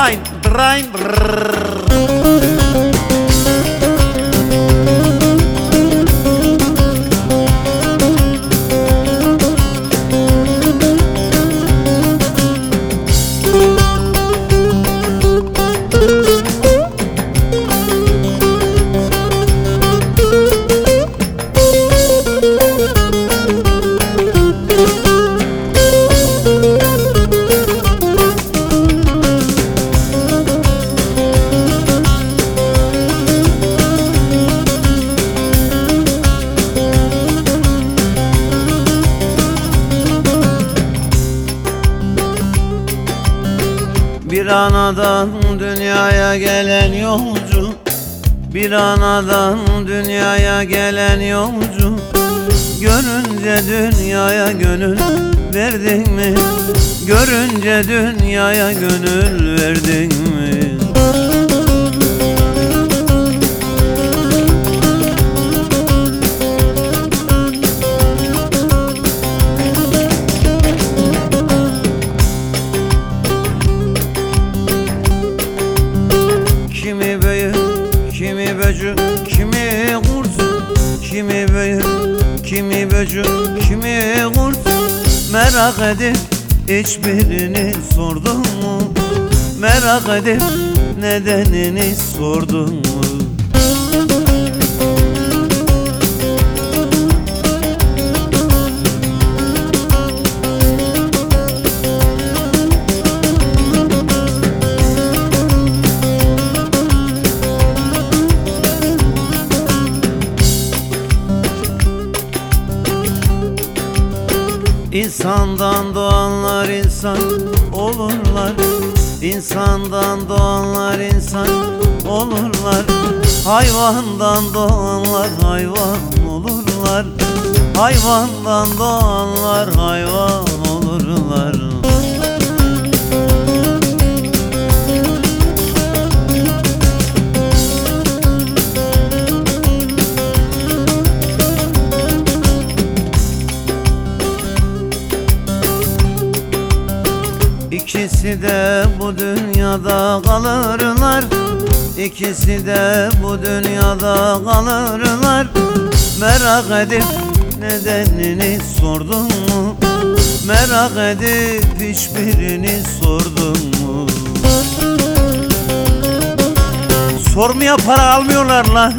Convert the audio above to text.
Brian, Brian. Brrr. Anadan dünyaya gelen yolcu Bir anadan dünyaya gelen yolcu Görünce dünyaya gönül verdin mi? Görünce dünyaya gönül verdin mi? Böcü, kimi kurt Kimi büyük, kimi böcü, kimi kurt Merak edip hiçbirini sordun mu? Merak edip nedenini sordun mu? İnsandan doğanlar insan olurlar. İnsandan doğanlar insan olurlar. Hayvandan doğanlar hayvan olurlar. Hayvandan doğanlar hayvan olurlar İkisi de bu dünyada kalırlar İkisi de bu dünyada kalırlar Merak edip nedenini sordun mu? Merak edip hiçbirini sordun mu? Sormaya para almıyorlar lan